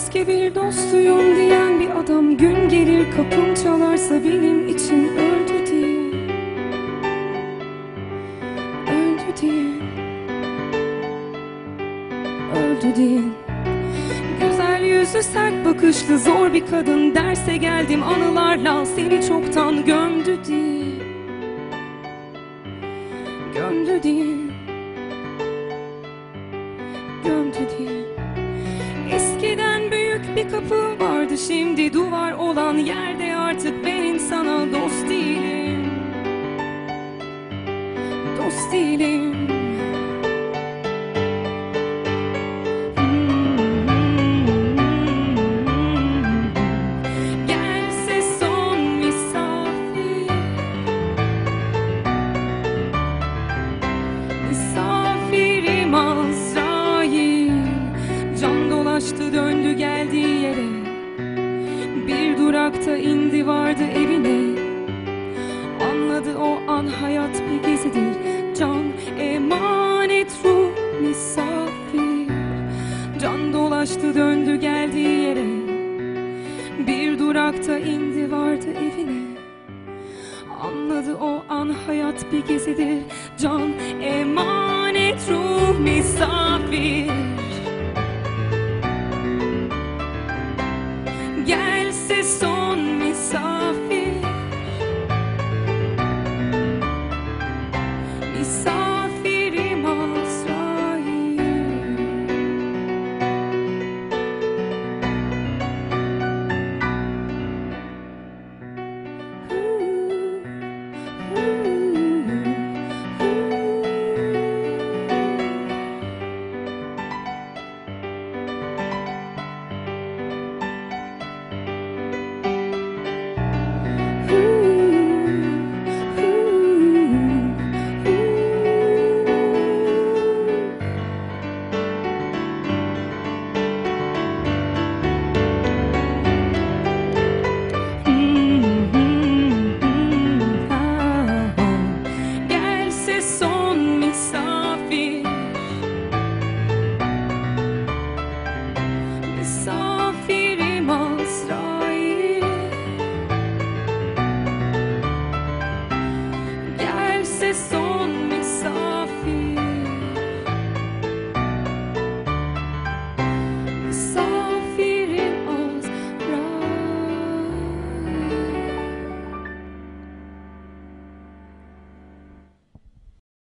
Eski bir dostuyum diyen bir adam. Gün gelir kapım çalarsa benim için öldü diye. Öldü diye. Öldü diye. Güzel yüzlü sert bakışlı zor bir kadın. Derse geldim anılarla seni çoktan gömdü diye. Gömdü diye. Gömdü diye büyük bir kapı vardı şimdi duvar olan yerde artık ben insana dost değilim. Dost değilim Dolaştı döndü geldiği yere. Bir durakta indi vardı evine. Anladı o an hayat bir gezidir. Can emanet ruh misafir. Can dolaştı döndü geldiği yere. Bir durakta indi vardı evine. Anladı o an hayat bir gezidir. Can emanet ruh misafir Yeah.